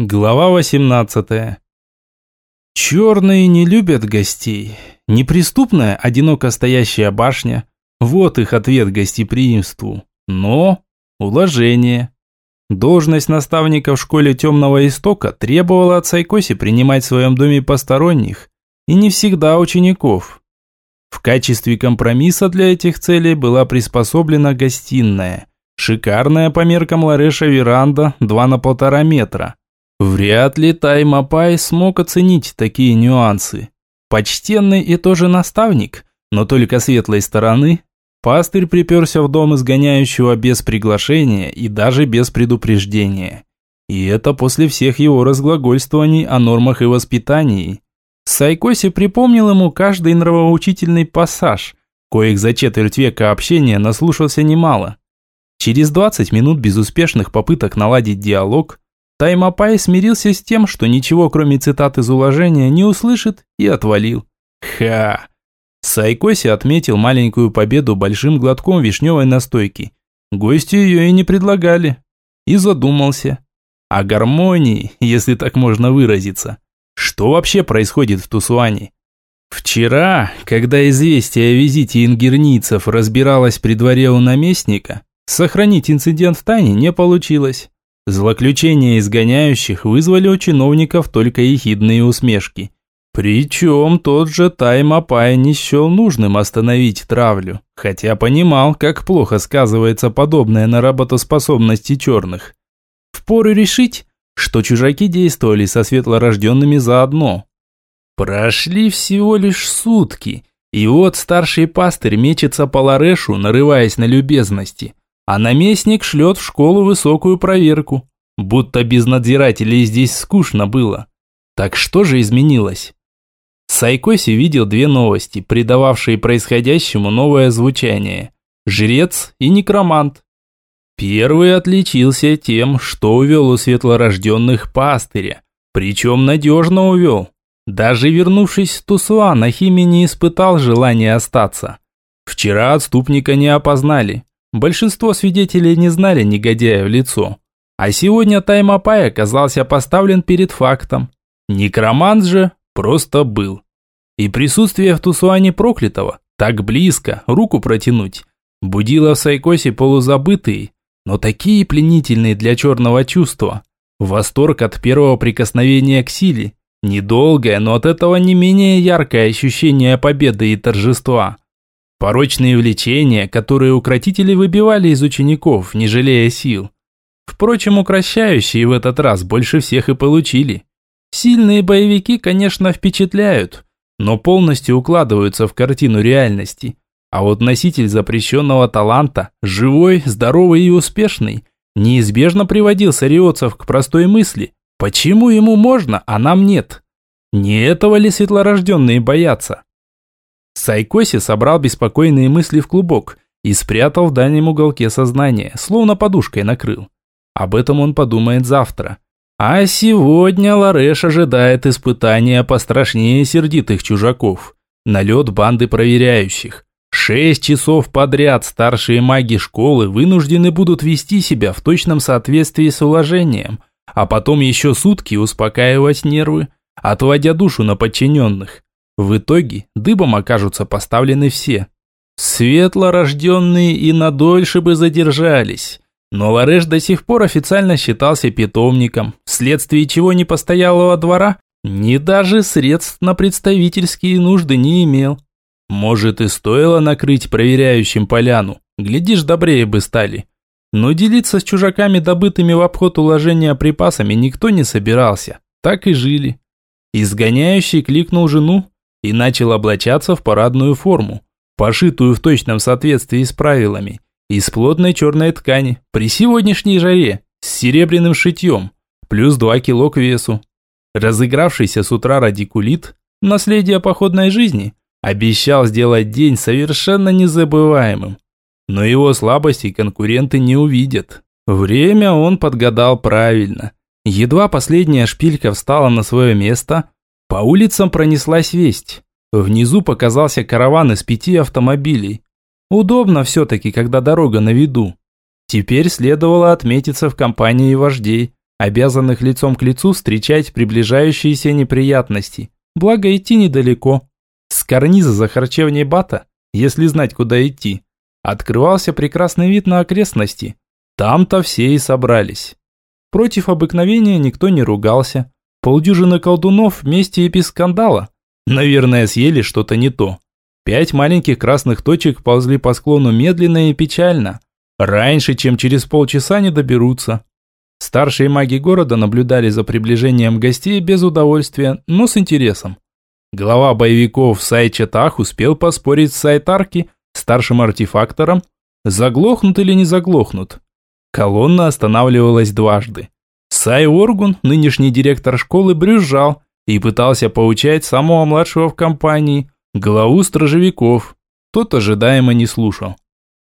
Глава 18. Черные не любят гостей. Неприступная, одиноко стоящая башня – вот их ответ гостеприимству. Но уложение. Должность наставника в школе Темного Истока требовала от Сайкоси принимать в своем доме посторонних, и не всегда учеников. В качестве компромисса для этих целей была приспособлена гостиная. Шикарная по меркам Лареша веранда 2 на полтора метра Вряд ли Таймапай смог оценить такие нюансы. Почтенный и тоже наставник, но только светлой стороны, пастырь приперся в дом изгоняющего без приглашения и даже без предупреждения. И это после всех его разглагольствований о нормах и воспитании. Сайкоси припомнил ему каждый нравоучительный пассаж, коих за четверть века общения наслушался немало. Через 20 минут безуспешных попыток наладить диалог, Таймапай смирился с тем, что ничего кроме цитат из уложения не услышит и отвалил. Ха! Сайкоси отметил маленькую победу большим глотком вишневой настойки. Гости ее и не предлагали. И задумался. О гармонии, если так можно выразиться. Что вообще происходит в Тусуане? Вчера, когда известие о визите ингерницев разбиралось при дворе у наместника, сохранить инцидент в тайне не получилось. Злоключения изгоняющих вызвали у чиновников только ехидные усмешки. Причем тот же Тайм Апай не счел нужным остановить травлю, хотя понимал, как плохо сказывается подобное на работоспособности черных. Впору решить, что чужаки действовали со светлорожденными заодно. Прошли всего лишь сутки, и вот старший пастырь мечется по Ларешу, нарываясь на любезности а наместник шлет в школу высокую проверку. Будто без надзирателей здесь скучно было. Так что же изменилось? Сайкоси видел две новости, придававшие происходящему новое звучание. Жрец и некромант. Первый отличился тем, что увел у светлорожденных пастыря, причем надежно увел. Даже вернувшись в Тусуан, Ахими не испытал желания остаться. Вчера отступника не опознали, Большинство свидетелей не знали негодяя в лицо. А сегодня Таймапай оказался поставлен перед фактом. Некромант же просто был. И присутствие в Тусуане проклятого, так близко, руку протянуть, будило в Сайкосе полузабытые, но такие пленительные для черного чувства. Восторг от первого прикосновения к силе, недолгое, но от этого не менее яркое ощущение победы и торжества – Порочные влечения, которые укротители выбивали из учеников, не жалея сил. Впрочем, укращающие в этот раз больше всех и получили. Сильные боевики, конечно, впечатляют, но полностью укладываются в картину реальности. А вот носитель запрещенного таланта, живой, здоровый и успешный, неизбежно приводил сариотцев к простой мысли, почему ему можно, а нам нет. Не этого ли светлорожденные боятся? Сайкоси собрал беспокойные мысли в клубок и спрятал в дальнем уголке сознания, словно подушкой накрыл. Об этом он подумает завтра. А сегодня Лареш ожидает испытания пострашнее сердитых чужаков. Налет банды проверяющих. Шесть часов подряд старшие маги школы вынуждены будут вести себя в точном соответствии с уложением, а потом еще сутки успокаивать нервы, отводя душу на подчиненных. В итоге дыбом окажутся поставлены все. Светло рожденные и надольше бы задержались. Но Лареш до сих пор официально считался питомником, вследствие чего ни двора, ни даже средств на представительские нужды не имел. Может и стоило накрыть проверяющим поляну, глядишь, добрее бы стали. Но делиться с чужаками добытыми в обход уложения припасами никто не собирался, так и жили. Изгоняющий кликнул жену, и начал облачаться в парадную форму, пошитую в точном соответствии с правилами, из плотной черной ткани, при сегодняшней жаре, с серебряным шитьем, плюс 2 кило к весу. Разыгравшийся с утра радикулит, наследие походной жизни, обещал сделать день совершенно незабываемым. Но его слабости конкуренты не увидят. Время он подгадал правильно. Едва последняя шпилька встала на свое место, по улицам пронеслась весть. Внизу показался караван из пяти автомобилей. Удобно все-таки, когда дорога на виду. Теперь следовало отметиться в компании вождей. обязанных лицом к лицу встречать приближающиеся неприятности. Благо идти недалеко. С карниза за харчевней Бата, если знать, куда идти, открывался прекрасный вид на окрестности. Там-то все и собрались. Против обыкновения никто не ругался. Полдюжины колдунов вместе и без скандала. Наверное, съели что-то не то. Пять маленьких красных точек ползли по склону медленно и печально. Раньше, чем через полчаса не доберутся. Старшие маги города наблюдали за приближением гостей без удовольствия, но с интересом. Глава боевиков Сайчатах успел поспорить с Сайтарки, старшим артефактором, заглохнут или не заглохнут. Колонна останавливалась дважды. Сай Оргун, нынешний директор школы, брюзжал и пытался поучать самого младшего в компании, главу стражевиков. Тот ожидаемо не слушал.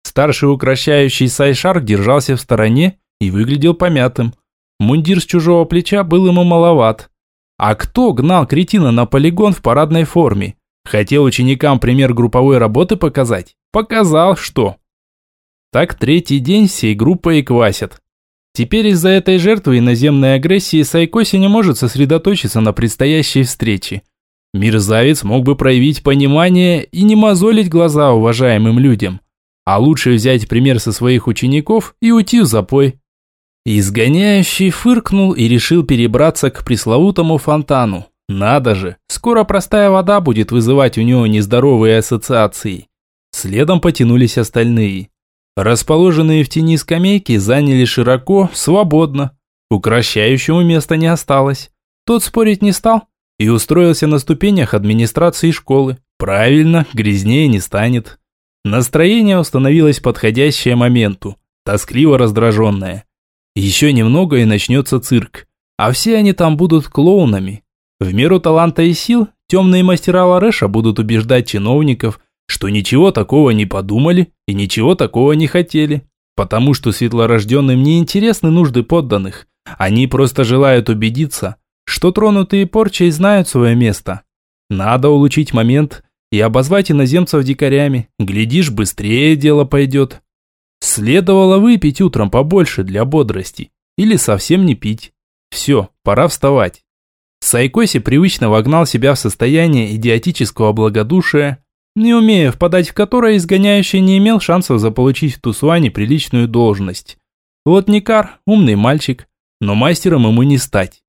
Старший укращающий Сайшарк держался в стороне и выглядел помятым. Мундир с чужого плеча был ему маловат. А кто гнал кретина на полигон в парадной форме? Хотел ученикам пример групповой работы показать? Показал, что. Так третий день всей группой и квасят. Теперь из-за этой жертвы иноземной агрессии Сайкоси не может сосредоточиться на предстоящей встрече. Мерзавец мог бы проявить понимание и не мозолить глаза уважаемым людям. А лучше взять пример со своих учеников и уйти в запой. Изгоняющий фыркнул и решил перебраться к пресловутому фонтану. Надо же, скоро простая вода будет вызывать у него нездоровые ассоциации. Следом потянулись остальные. Расположенные в тени скамейки заняли широко, свободно. Укращающему места не осталось. Тот спорить не стал и устроился на ступенях администрации школы. Правильно, грязнее не станет. Настроение установилось подходящее моменту, тоскливо раздраженное. Еще немного и начнется цирк. А все они там будут клоунами. В меру таланта и сил темные мастера Лареша будут убеждать чиновников, что ничего такого не подумали и ничего такого не хотели. Потому что светлорожденным не интересны нужды подданных. Они просто желают убедиться, что тронутые порчей знают свое место. Надо улучшить момент и обозвать иноземцев дикарями. Глядишь, быстрее дело пойдет. Следовало выпить утром побольше для бодрости. Или совсем не пить. Все, пора вставать. Сайкоси привычно вогнал себя в состояние идиотического благодушия, не умея впадать в которое изгоняющий не имел шансов заполучить в Тусуане приличную должность. Вот Никар, умный мальчик, но мастером ему не стать.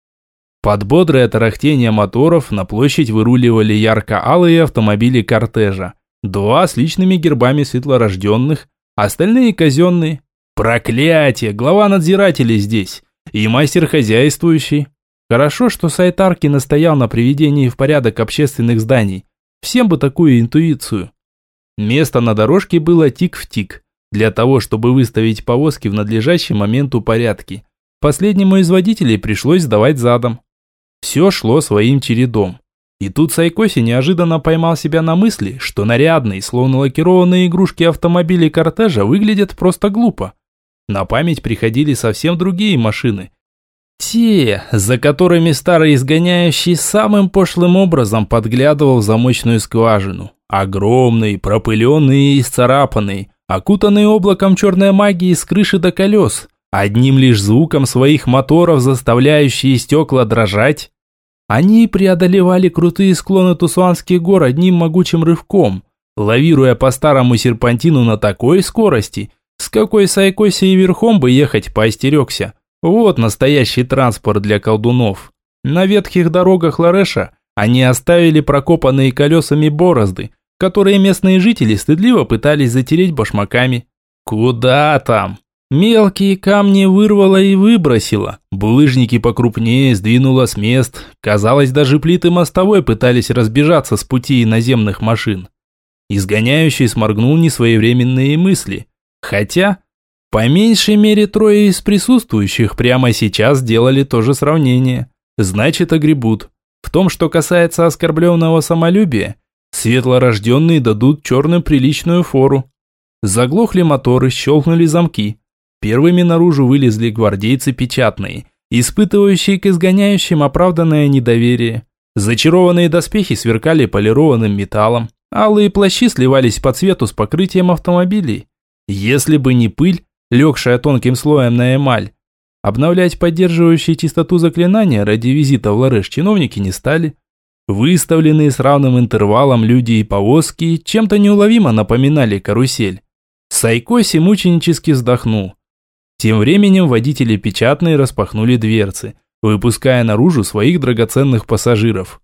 Под бодрое тарахтение моторов на площадь выруливали ярко-алые автомобили кортежа. Два с личными гербами светлорожденных, остальные казенные. Проклятие, глава надзирателей здесь. И мастер хозяйствующий. Хорошо, что Сайтарки настоял на приведении в порядок общественных зданий. Всем бы такую интуицию. Место на дорожке было тик в тик, для того, чтобы выставить повозки в надлежащий момент у порядки. Последнему из водителей пришлось сдавать задом. Все шло своим чередом. И тут Сайкоси неожиданно поймал себя на мысли, что нарядные, словно лакированные игрушки автомобилей кортежа выглядят просто глупо. На память приходили совсем другие машины. Те, за которыми старый изгоняющий самым пошлым образом подглядывал в замочную скважину. Огромные, пропыленные и исцарапанные, окутанные облаком черной магии с крыши до колес, одним лишь звуком своих моторов заставляющие стекла дрожать. Они преодолевали крутые склоны Тусуанских гор одним могучим рывком, лавируя по старому серпантину на такой скорости, с какой Сайкоси и верхом бы ехать поостерегся. Вот настоящий транспорт для колдунов. На ветхих дорогах Лареша они оставили прокопанные колесами борозды, которые местные жители стыдливо пытались затереть башмаками. Куда там? Мелкие камни вырвало и выбросило. Булыжники покрупнее сдвинуло с мест. Казалось, даже плиты мостовой пытались разбежаться с пути иноземных машин. Изгоняющий сморгнул несвоевременные мысли. Хотя, по меньшей мере трое из присутствующих прямо сейчас делали то же сравнение. Значит, огребут. В том, что касается оскорбленного самолюбия, светлорожденные дадут черным приличную фору. Заглохли моторы, щелкнули замки. Первыми наружу вылезли гвардейцы печатные, испытывающие к изгоняющим оправданное недоверие. Зачарованные доспехи сверкали полированным металлом, алые плащи сливались по цвету с покрытием автомобилей. Если бы не пыль, легшая тонким слоем на эмаль, Обновлять поддерживающие чистоту заклинания ради визита в Лареш чиновники не стали. Выставленные с равным интервалом люди и повозки чем-то неуловимо напоминали карусель. Сайкоси мученически вздохнул. Тем временем водители печатные распахнули дверцы, выпуская наружу своих драгоценных пассажиров.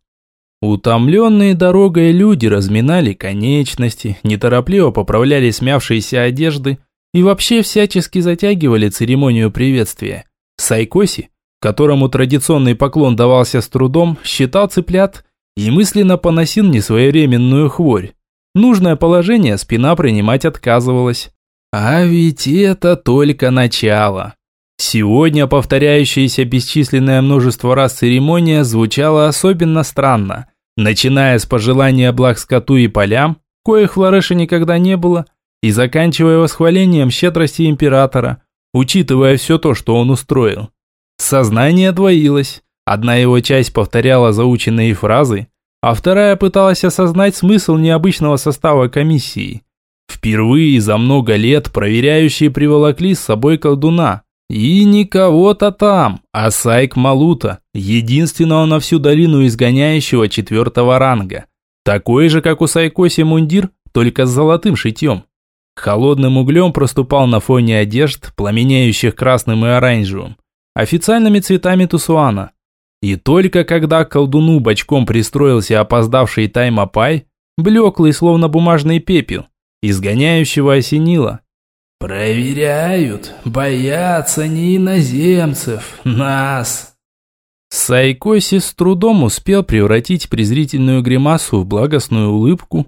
Утомленные дорогой люди разминали конечности, неторопливо поправляли смявшиеся одежды и вообще всячески затягивали церемонию приветствия. Сайкоси, которому традиционный поклон давался с трудом, считал цыплят и мысленно поносил несвоевременную хворь. Нужное положение спина принимать отказывалась. А ведь это только начало. Сегодня повторяющееся бесчисленное множество раз церемония звучала особенно странно, начиная с пожелания благ скоту и полям, коих в Лареше никогда не было, и заканчивая восхвалением щедрости императора, учитывая все то, что он устроил. Сознание двоилось. Одна его часть повторяла заученные фразы, а вторая пыталась осознать смысл необычного состава комиссии. Впервые за много лет проверяющие приволокли с собой колдуна. И не кого-то там, а Сайк Малута, единственного на всю долину изгоняющего четвертого ранга. Такой же, как у Сайкоси мундир, только с золотым шитьем. Холодным углем проступал на фоне одежд, пламенеющих красным и оранжевым, официальными цветами Тусуана. И только когда к колдуну бочком пристроился опоздавший Таймапай, блеклый, словно бумажный пепел, изгоняющего осенило. «Проверяют, боятся не иноземцев, нас!» Сайкоси с трудом успел превратить презрительную гримасу в благостную улыбку,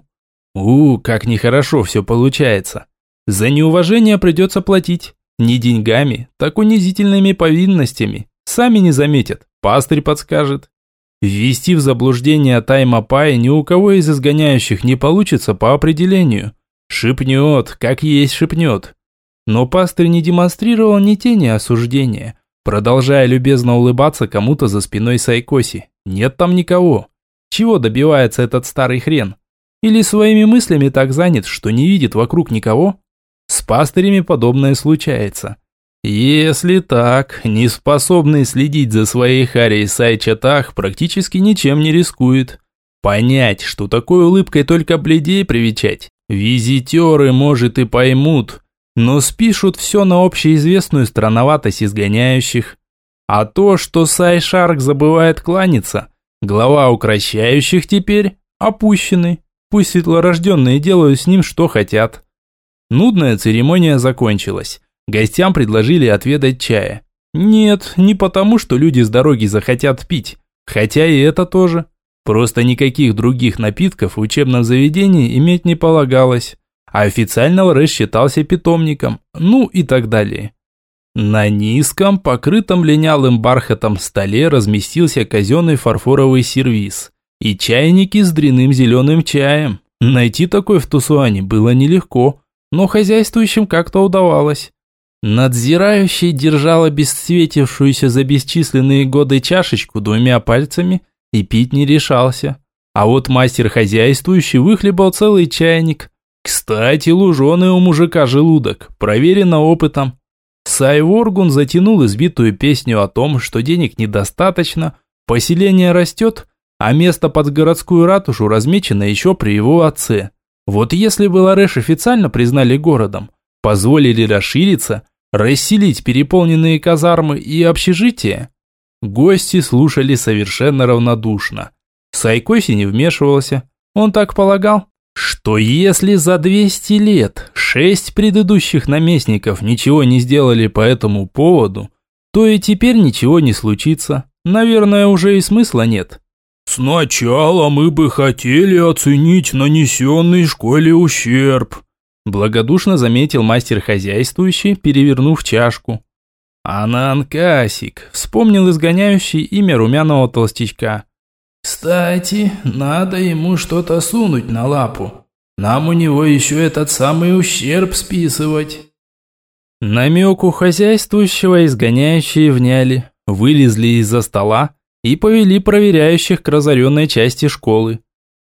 у, как нехорошо все получается. За неуважение придется платить. Не деньгами, так унизительными повинностями. Сами не заметят, пастырь подскажет. Ввести в заблуждение Тайма Пай ни у кого из изгоняющих не получится по определению. Шипнет, как есть шипнет. Но пастырь не демонстрировал ни тени осуждения, продолжая любезно улыбаться кому-то за спиной Сайкоси. Нет там никого. Чего добивается этот старый хрен? Или своими мыслями так занят, что не видит вокруг никого? С пастырями подобное случается. Если так, неспособный следить за своей Харей Сайчатах практически ничем не рискует. Понять, что такой улыбкой только бледей привечать, визитеры, может, и поймут, но спишут все на общеизвестную странноватость изгоняющих. А то, что Сай Шарк забывает кланяться, глава укращающих теперь опущенный. Пусть светлорожденные делают с ним что хотят. Нудная церемония закончилась. Гостям предложили отведать чая. Нет, не потому, что люди с дороги захотят пить. Хотя и это тоже. Просто никаких других напитков в учебном заведении иметь не полагалось. А официально Лрэш считался питомником. Ну и так далее. На низком, покрытом линялым бархатом столе разместился казенный фарфоровый сервиз и чайники с дряным зеленым чаем. Найти такой в Тусуане было нелегко, но хозяйствующим как-то удавалось. Надзирающий держал обесцветившуюся за бесчисленные годы чашечку двумя пальцами и пить не решался. А вот мастер хозяйствующий выхлебал целый чайник. Кстати, луженый у мужика желудок, проверено опытом. Сайворгун затянул избитую песню о том, что денег недостаточно, поселение растет, а место под городскую ратушу размечено еще при его отце. Вот если бы Лареш официально признали городом, позволили расшириться, расселить переполненные казармы и общежития, гости слушали совершенно равнодушно. Сайкоси не вмешивался, он так полагал, что если за 200 лет шесть предыдущих наместников ничего не сделали по этому поводу, то и теперь ничего не случится. Наверное, уже и смысла нет. «Сначала мы бы хотели оценить нанесенный школе ущерб», благодушно заметил мастер хозяйствующий, перевернув чашку. «Ананкасик», вспомнил изгоняющий имя румяного толстячка. «Кстати, надо ему что-то сунуть на лапу. Нам у него еще этот самый ущерб списывать». Намеку хозяйствующего изгоняющие вняли, вылезли из-за стола, и повели проверяющих к разоренной части школы.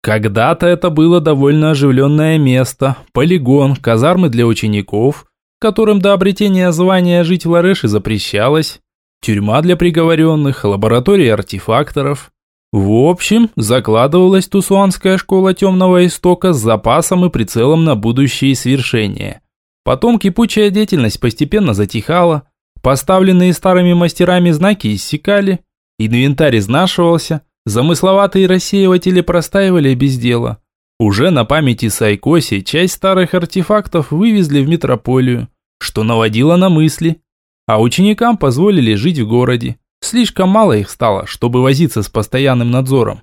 Когда-то это было довольно оживленное место, полигон, казармы для учеников, которым до обретения звания жить в Лареше запрещалось, тюрьма для приговоренных, лаборатория артефакторов. В общем, закладывалась Тусуанская школа темного истока с запасом и прицелом на будущие свершения. Потом кипучая деятельность постепенно затихала, поставленные старыми мастерами знаки иссякали, инвентарь изнашивался, замысловатые рассеиватели простаивали без дела. Уже на памяти Сайкоси часть старых артефактов вывезли в метрополию, что наводило на мысли. А ученикам позволили жить в городе. Слишком мало их стало, чтобы возиться с постоянным надзором.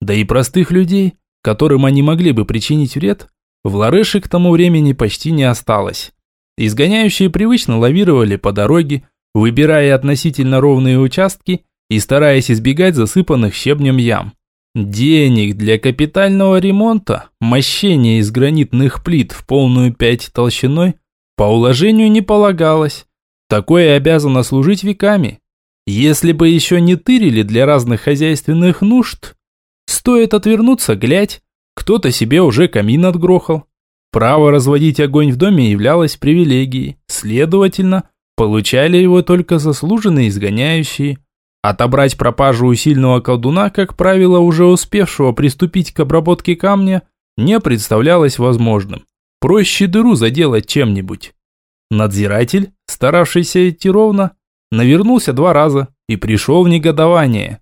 Да и простых людей, которым они могли бы причинить вред, в Ларыше к тому времени почти не осталось. Изгоняющие привычно лавировали по дороге, выбирая относительно ровные участки и стараясь избегать засыпанных щебнем ям. Денег для капитального ремонта, мощения из гранитных плит в полную пять толщиной, по уложению не полагалось. Такое обязано служить веками. Если бы еще не тырили для разных хозяйственных нужд, стоит отвернуться, глядь, кто-то себе уже камин отгрохал. Право разводить огонь в доме являлось привилегией, следовательно, получали его только заслуженные изгоняющие. Отобрать пропажу у сильного колдуна, как правило, уже успевшего приступить к обработке камня, не представлялось возможным. Проще дыру заделать чем-нибудь. Надзиратель, старавшийся идти ровно, навернулся два раза и пришел в негодование.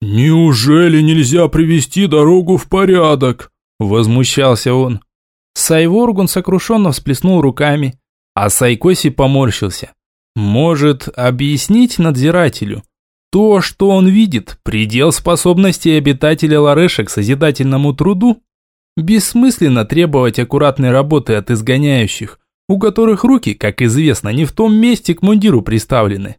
«Неужели нельзя привести дорогу в порядок?» – возмущался он. Сайворгун сокрушенно всплеснул руками, а Сайкоси поморщился. «Может, объяснить надзирателю?» То, что он видит, предел способностей обитателя Лареша к созидательному труду. Бессмысленно требовать аккуратной работы от изгоняющих, у которых руки, как известно, не в том месте к мундиру приставлены.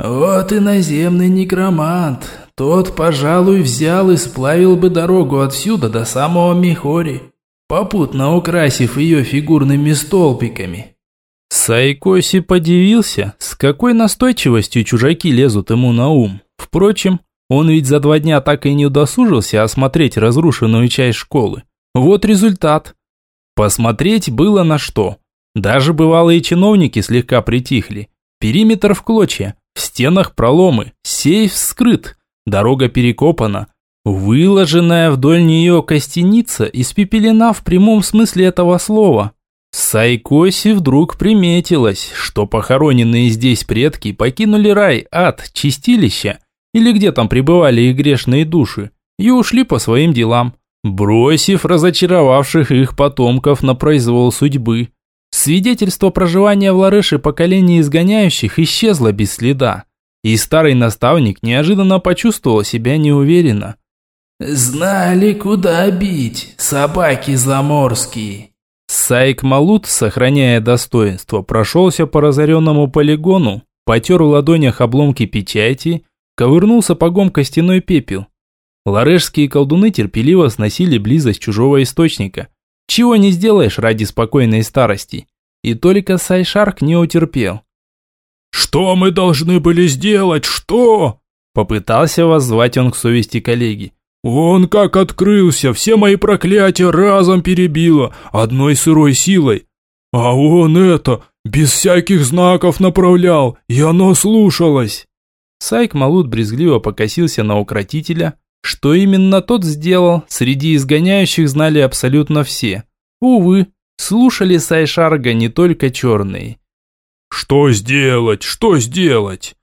«Вот и наземный некромант. Тот, пожалуй, взял и сплавил бы дорогу отсюда до самого Михори, попутно украсив ее фигурными столбиками». Сайкоси подивился, с какой настойчивостью чужаки лезут ему на ум. Впрочем, он ведь за два дня так и не удосужился осмотреть разрушенную часть школы. Вот результат. Посмотреть было на что. Даже бывалые чиновники слегка притихли. Периметр в клочья, в стенах проломы, сейф скрыт, дорога перекопана. Выложенная вдоль нее костяница испепелена в прямом смысле этого слова. Сайкоси вдруг приметилось, что похороненные здесь предки покинули рай, ад, чистилище, или где там пребывали их грешные души, и ушли по своим делам, бросив разочаровавших их потомков на произвол судьбы. Свидетельство проживания в Ларыше поколений изгоняющих исчезло без следа, и старый наставник неожиданно почувствовал себя неуверенно. «Знали, куда бить, собаки заморские!» Сайк Малут, сохраняя достоинство, прошелся по разоренному полигону, потер в ладонях обломки печати, ковырнул сапогом костяной пепел. Ларешские колдуны терпеливо сносили близость чужого источника. Чего не сделаешь ради спокойной старости. И только Сайшарк не утерпел. «Что мы должны были сделать? Что?» Попытался воззвать он к совести коллеги. Он как открылся, все мои проклятия разом перебило, одной сырой силой. А он это, без всяких знаков направлял, и оно слушалось. Сайк Малут брезгливо покосился на укротителя. Что именно тот сделал, среди изгоняющих знали абсолютно все. Увы, слушали Сайшарга не только черные. «Что сделать? Что сделать?»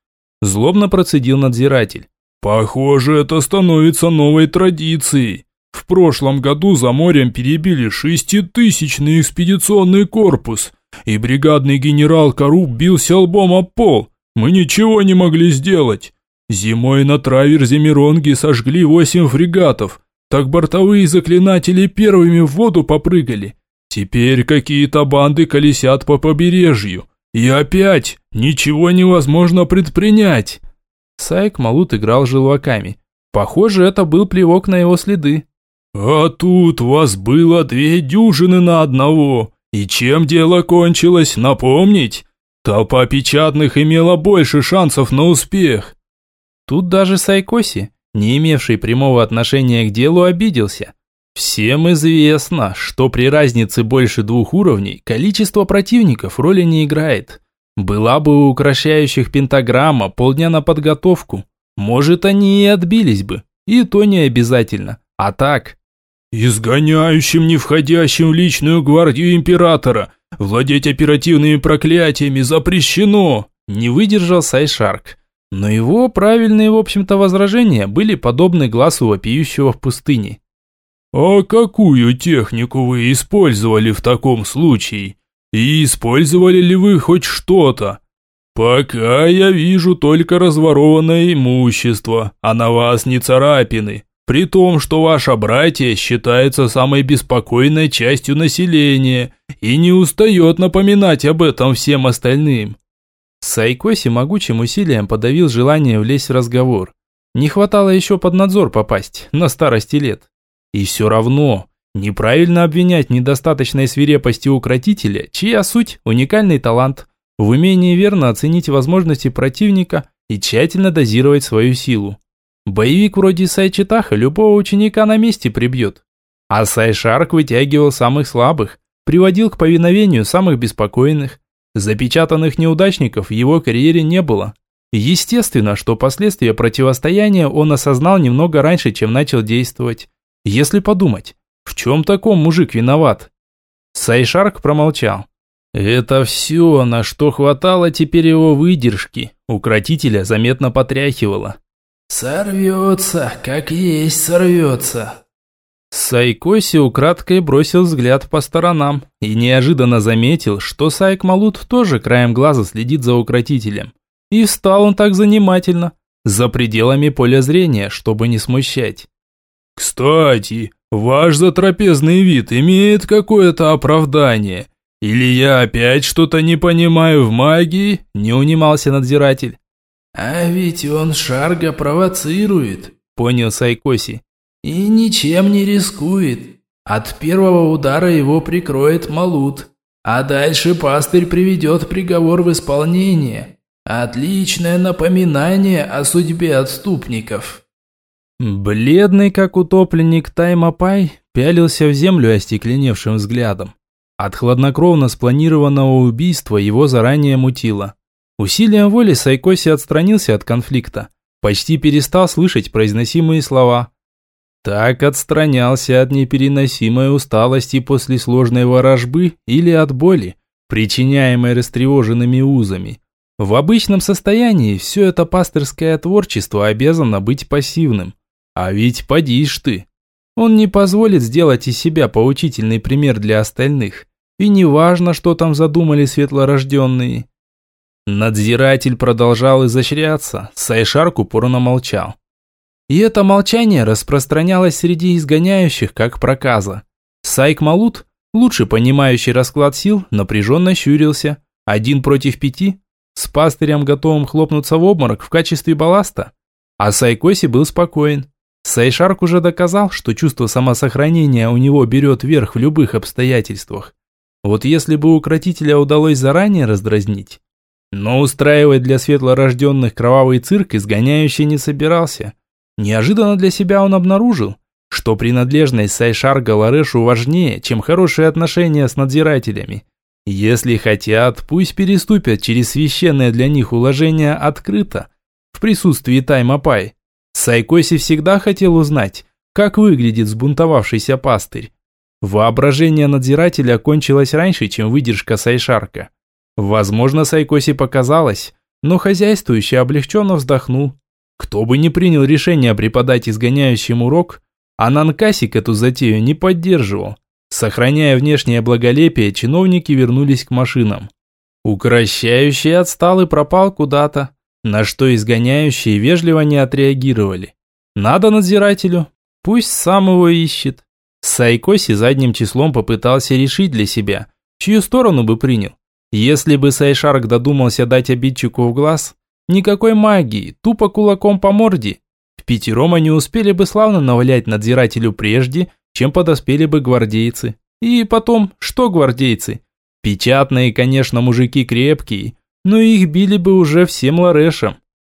Злобно процедил надзиратель. Похоже, это становится новой традицией. В прошлом году за морем перебили шеститысячный экспедиционный корпус, и бригадный генерал Каруб бился лбом об пол. Мы ничего не могли сделать. Зимой на траверзе Миронги сожгли восемь фрегатов, так бортовые заклинатели первыми в воду попрыгали. Теперь какие-то банды колесят по побережью. И опять ничего невозможно предпринять. Сайк Малут играл желваками. Похоже, это был плевок на его следы. «А тут вас было две дюжины на одного. И чем дело кончилось, напомнить? Толпа печатных имела больше шансов на успех». Тут даже Сайкоси, не имевший прямого отношения к делу, обиделся. Всем известно, что при разнице больше двух уровней количество противников роли не играет. Была бы у украшающих пентаграмма полдня на подготовку. Может, они и отбились бы. И то не обязательно. А так... «Изгоняющим, не входящим в личную гвардию императора, владеть оперативными проклятиями запрещено!» Не выдержал Сайшарк. Но его правильные, в общем-то, возражения были подобны глазу вопиющего в пустыне. «А какую технику вы использовали в таком случае? И использовали ли вы хоть что-то? Пока я вижу только разворованное имущество, а на вас не царапины, при том, что ваше братья считается самой беспокойной частью населения и не устает напоминать об этом всем остальным». Сайкоси могучим усилием подавил желание влезть в разговор. Не хватало еще под надзор попасть, на старости лет. И все равно, неправильно обвинять недостаточной свирепости укротителя, чья суть – уникальный талант, в умении верно оценить возможности противника и тщательно дозировать свою силу. Боевик вроде Сайчитаха любого ученика на месте прибьет. А Сайшарк вытягивал самых слабых, приводил к повиновению самых беспокойных. Запечатанных неудачников в его карьере не было. Естественно, что последствия противостояния он осознал немного раньше, чем начал действовать. Если подумать, в чем таком мужик виноват? Сайшарк промолчал. Это все, на что хватало теперь его выдержки. Укротителя заметно потряхивало. «Сорвется, как есть сорвется». Сайкоси украдкой бросил взгляд по сторонам и неожиданно заметил, что Сайк Малут тоже краем глаза следит за укротителем. И встал он так занимательно, за пределами поля зрения, чтобы не смущать. «Кстати, ваш затрапезный вид имеет какое-то оправдание. Или я опять что-то не понимаю в магии?» – не унимался надзиратель. «А ведь он Шарга провоцирует», – понял Сайкоси. «И ничем не рискует. От первого удара его прикроет Малут, а дальше пастырь приведет приговор в исполнение. Отличное напоминание о судьбе отступников». Бледный, как утопленник Таймапай, пялился в землю остекленевшим взглядом. От хладнокровно спланированного убийства его заранее мутило. Усилием воли Сайкоси отстранился от конфликта, почти перестал слышать произносимые слова. Так отстранялся от непереносимой усталости после сложной ворожбы или от боли, причиняемой растревоженными узами. В обычном состоянии все это пастырское творчество обязано быть пассивным. А ведь поди ж ты. Он не позволит сделать из себя поучительный пример для остальных. И не важно, что там задумали светлорожденные. Надзиратель продолжал изощряться, Сайшарк упорно молчал. И это молчание распространялось среди изгоняющих, как проказа. Сайк Малут, лучше понимающий расклад сил, напряженно щурился. Один против пяти, с пастырем готовым хлопнуться в обморок в качестве балласта. А Сайкоси был спокоен. Сайшарк уже доказал, что чувство самосохранения у него берет верх в любых обстоятельствах. Вот если бы укротителя удалось заранее раздразнить. Но устраивать для светлорожденных кровавый цирк изгоняющий не собирался. Неожиданно для себя он обнаружил, что принадлежность Сайшарга Ларешу важнее, чем хорошие отношения с надзирателями. Если хотят, пусть переступят через священное для них уложение открыто, в присутствии Таймапай. Сайкоси всегда хотел узнать, как выглядит сбунтовавшийся пастырь. Воображение надзирателя кончилось раньше, чем выдержка Сайшарка. Возможно, Сайкоси показалось, но хозяйствующий облегченно вздохнул. Кто бы ни принял решение преподать изгоняющим урок, а Нанкасик эту затею не поддерживал. Сохраняя внешнее благолепие, чиновники вернулись к машинам. Укращающий отстал и пропал куда-то на что изгоняющие вежливо не отреагировали. Надо надзирателю, пусть сам его ищет. Сайкоси задним числом попытался решить для себя, чью сторону бы принял. Если бы Сайшарк додумался дать обидчику в глаз, никакой магии, тупо кулаком по морде. В пятером они успели бы славно навалять надзирателю прежде, чем подоспели бы гвардейцы. И потом, что гвардейцы? Печатные, конечно, мужики крепкие, но их били бы уже всем ларешем.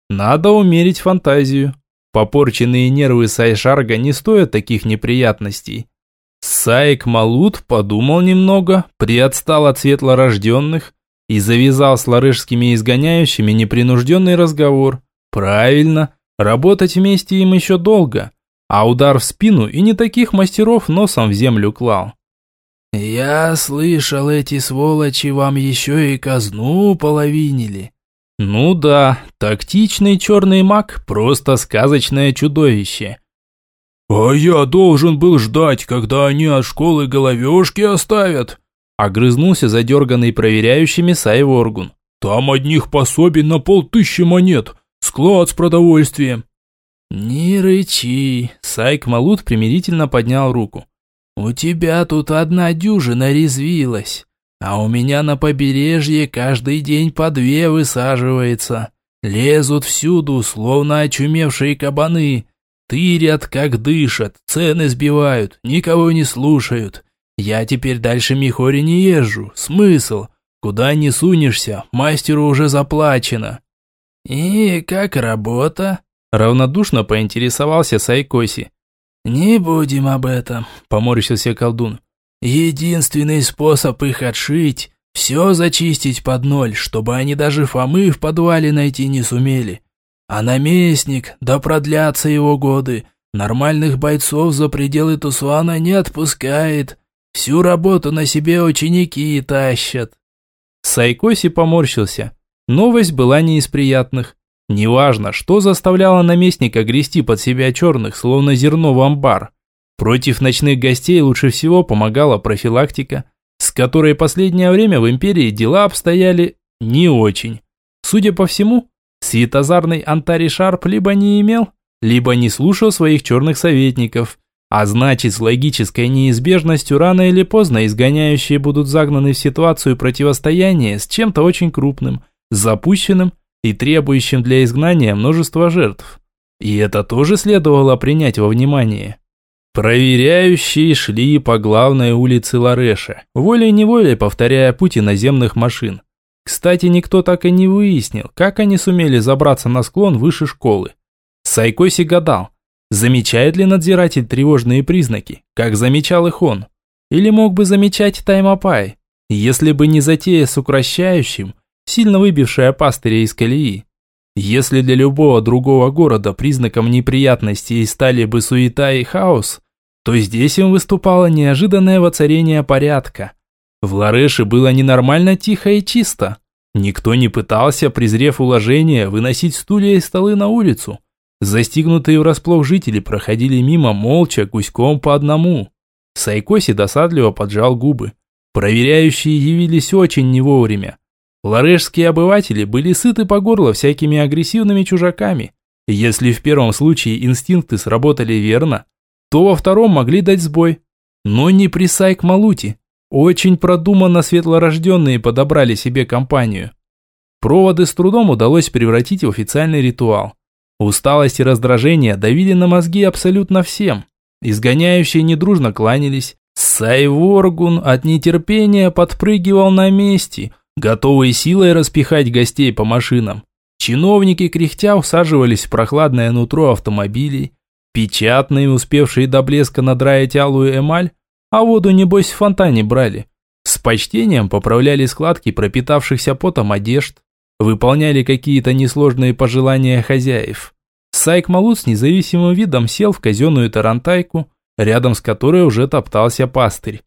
Надо умерить фантазию. Попорченные нервы Сайшарга не стоят таких неприятностей. Сайк Малут подумал немного, приотстал от светлорожденных, и завязал с ларышскими изгоняющими непринужденный разговор. Правильно, работать вместе им еще долго, а удар в спину и не таких мастеров носом в землю клал. «Я слышал, эти сволочи вам еще и казну половинили». «Ну да, тактичный черный маг – просто сказочное чудовище». «А я должен был ждать, когда они от школы головешки оставят», – огрызнулся задерганный проверяющими Сайворгун. «Там одних пособий на полтыщи монет, склад с продовольствием». «Не рычи», – Сайк Малут примирительно поднял руку. «У тебя тут одна дюжина резвилась, а у меня на побережье каждый день по две высаживается. Лезут всюду, словно очумевшие кабаны. Тырят, как дышат, цены сбивают, никого не слушают. Я теперь дальше Михори не езжу. Смысл? Куда не сунешься, мастеру уже заплачено». «И как работа?» Равнодушно поинтересовался Сайкоси. «Не будем об этом», – поморщился колдун. «Единственный способ их отшить – все зачистить под ноль, чтобы они даже Фомы в подвале найти не сумели. А наместник, да продлятся его годы, нормальных бойцов за пределы Тусуана не отпускает. Всю работу на себе ученики тащат». Сайкоси поморщился. Новость была не из приятных. Неважно, что заставляло наместника грести под себя черных, словно зерно в амбар. Против ночных гостей лучше всего помогала профилактика, с которой последнее время в империи дела обстояли не очень. Судя по всему, светозарный Антари Шарп либо не имел, либо не слушал своих черных советников, а значит с логической неизбежностью рано или поздно изгоняющие будут загнаны в ситуацию противостояния с чем-то очень крупным, запущенным и требующим для изгнания множество жертв. И это тоже следовало принять во внимание. Проверяющие шли по главной улице Лареша, волей-неволей повторяя путь иноземных машин. Кстати, никто так и не выяснил, как они сумели забраться на склон выше школы. Сайкоси гадал, замечает ли надзиратель тревожные признаки, как замечал их он. Или мог бы замечать Таймапай, если бы не затея с укращающим, сильно выбившая пастыря из колеи. Если для любого другого города признаком неприятностей стали бы суета и хаос, то здесь им выступало неожиданное воцарение порядка. В Лареше было ненормально тихо и чисто. Никто не пытался, презрев уложение, выносить стулья и столы на улицу. Застигнутые врасплох жители проходили мимо молча, гуськом по одному. Сайкоси досадливо поджал губы. Проверяющие явились очень не вовремя. Ларешские обыватели были сыты по горло всякими агрессивными чужаками. Если в первом случае инстинкты сработали верно, то во втором могли дать сбой. Но не при Сайк-Малути. Очень продуманно светлорожденные подобрали себе компанию. Проводы с трудом удалось превратить в официальный ритуал. Усталость и раздражение давили на мозги абсолютно всем. Изгоняющие недружно кланялись. Сайворгун от нетерпения подпрыгивал на месте – готовые силой распихать гостей по машинам. Чиновники кряхтя усаживались в прохладное нутро автомобилей, печатные, успевшие до блеска надраить алую эмаль, а воду, небось, в фонтане брали. С почтением поправляли складки пропитавшихся потом одежд, выполняли какие-то несложные пожелания хозяев. Сайк Малут с независимым видом сел в казенную тарантайку, рядом с которой уже топтался пастырь.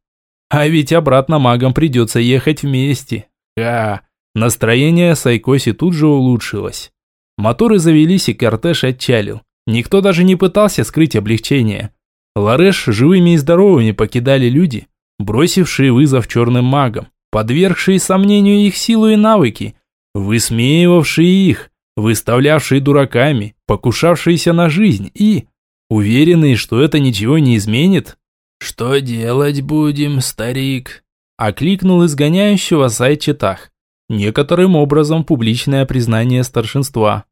А ведь обратно магам придется ехать вместе, Ха! Настроение Сайкоси тут же улучшилось. Моторы завелись и кортеж отчалил. Никто даже не пытался скрыть облегчение. Лареш живыми и здоровыми покидали люди, бросившие вызов черным магам, подвергшие сомнению их силу и навыки, высмеивавшие их, выставлявшие дураками, покушавшиеся на жизнь и, уверенные, что это ничего не изменит. «Что делать будем, старик?» Окликнул изгоняющего Сайчитах. Некоторым образом публичное признание старшинства.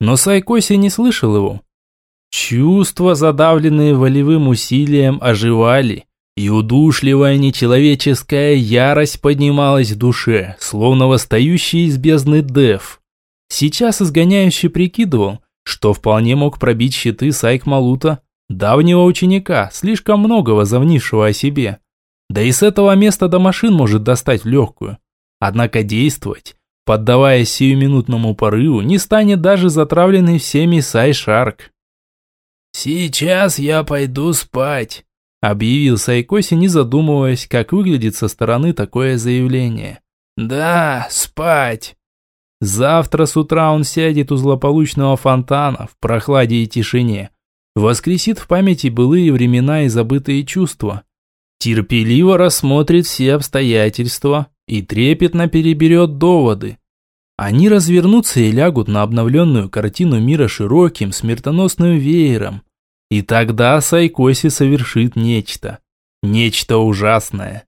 Но Сайкоси не слышал его. Чувства, задавленные волевым усилием, оживали, и удушливая нечеловеческая ярость поднималась в душе, словно восстающий из бездны Дев. Сейчас изгоняющий прикидывал, что вполне мог пробить щиты Сайк Малута, давнего ученика, слишком много возомнившего о себе. Да и с этого места до машин может достать легкую. Однако действовать, поддаваясь сиюминутному порыву, не станет даже затравленный всеми Сай Шарк. «Сейчас я пойду спать», – объявил Сайкоси, не задумываясь, как выглядит со стороны такое заявление. «Да, спать». Завтра с утра он сядет у злополучного фонтана в прохладе и тишине, воскресит в памяти былые времена и забытые чувства, терпеливо рассмотрит все обстоятельства и трепетно переберет доводы. Они развернутся и лягут на обновленную картину мира широким, смертоносным веером. И тогда Сайкоси совершит нечто. Нечто ужасное.